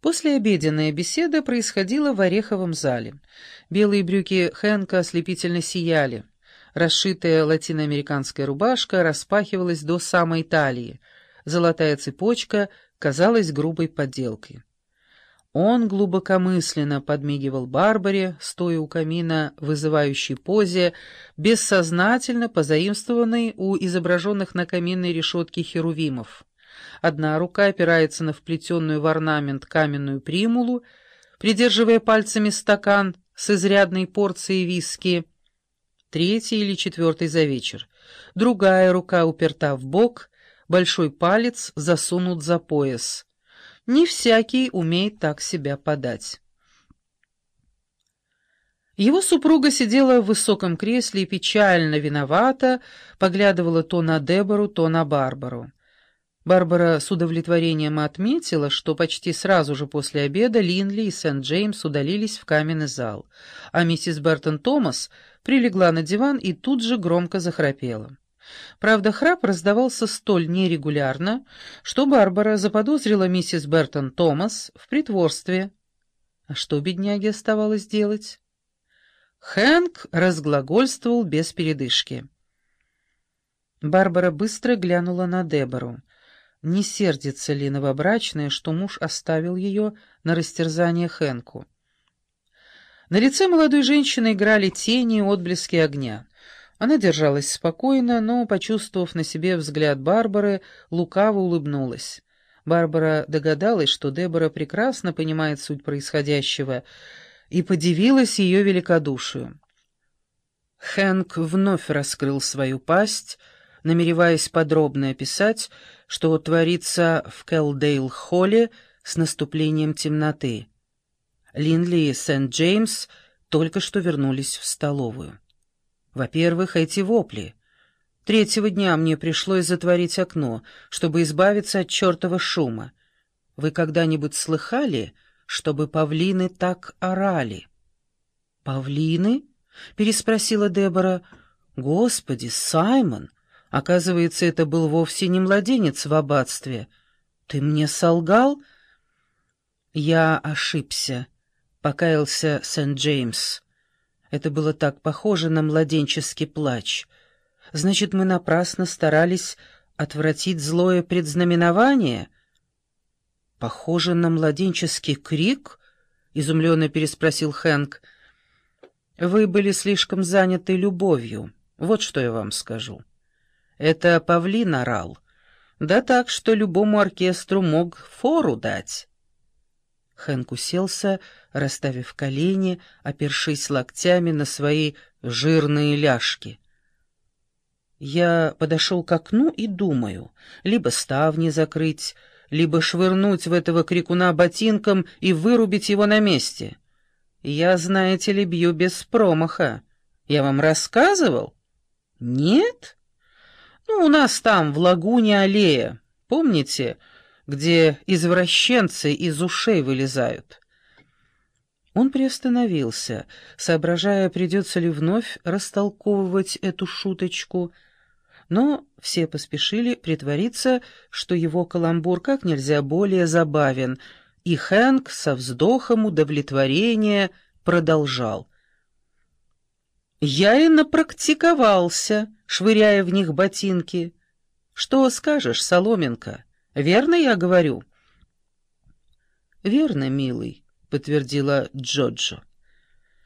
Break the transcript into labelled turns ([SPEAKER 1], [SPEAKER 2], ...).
[SPEAKER 1] Послеобеденная беседа происходила в Ореховом зале. Белые брюки Хэнка ослепительно сияли. Расшитая латиноамериканская рубашка распахивалась до самой талии. Золотая цепочка казалась грубой подделкой. Он глубокомысленно подмигивал Барбаре, стоя у камина вызывающей позе, бессознательно позаимствованной у изображенных на каминной решетке херувимов. Одна рука опирается на вплетенную в орнамент каменную примулу, придерживая пальцами стакан с изрядной порцией виски. Третий или четвертый за вечер. Другая рука уперта в бок, большой палец засунут за пояс. Не всякий умеет так себя подать. Его супруга сидела в высоком кресле и печально виновата, поглядывала то на Дебору, то на Барбару. Барбара с удовлетворением отметила, что почти сразу же после обеда Линли и Сент-Джеймс удалились в каменный зал, а миссис Бертон Томас прилегла на диван и тут же громко захрапела. Правда, храп раздавался столь нерегулярно, что Барбара заподозрила миссис Бертон Томас в притворстве. А что бедняге оставалось делать? Хэнк разглагольствовал без передышки. Барбара быстро глянула на Дебору не сердится ли новобрачная, что муж оставил ее на растерзание Хэнку. На лице молодой женщины играли тени и отблески огня. Она держалась спокойно, но, почувствовав на себе взгляд Барбары, лукаво улыбнулась. Барбара догадалась, что Дебора прекрасно понимает суть происходящего, и подивилась ее великодушию. Хэнк вновь раскрыл свою пасть, намереваясь подробно описать, что творится в Келдейл-холле с наступлением темноты. Линли и Сент-Джеймс только что вернулись в столовую. Во-первых, эти вопли. Третьего дня мне пришлось затворить окно, чтобы избавиться от чертова шума. Вы когда-нибудь слыхали, чтобы павлины так орали? «Павлины?» — переспросила Дебора. «Господи, Саймон!» Оказывается, это был вовсе не младенец в аббатстве. Ты мне солгал? Я ошибся, — покаялся Сент-Джеймс. Это было так похоже на младенческий плач. Значит, мы напрасно старались отвратить злое предзнаменование? Похоже на младенческий крик? — изумленно переспросил Хэнк. Вы были слишком заняты любовью. Вот что я вам скажу. Это павлин орал. Да так, что любому оркестру мог фору дать. Хэнк уселся, расставив колени, опершись локтями на свои жирные ляжки. Я подошел к окну и думаю, либо ставни закрыть, либо швырнуть в этого крикуна ботинком и вырубить его на месте. Я, знаете ли, бью без промаха. Я вам рассказывал? Нет? Ну, у нас там, в лагуне аллея, помните, где извращенцы из ушей вылезают?» Он приостановился, соображая, придется ли вновь растолковывать эту шуточку, но все поспешили притвориться, что его каламбур как нельзя более забавен, и Хэнк со вздохом удовлетворения продолжал. «Я и напрактиковался», швыряя в них ботинки. «Что скажешь, Соломенко? Верно я говорю?» «Верно, милый», — подтвердила Джоджо.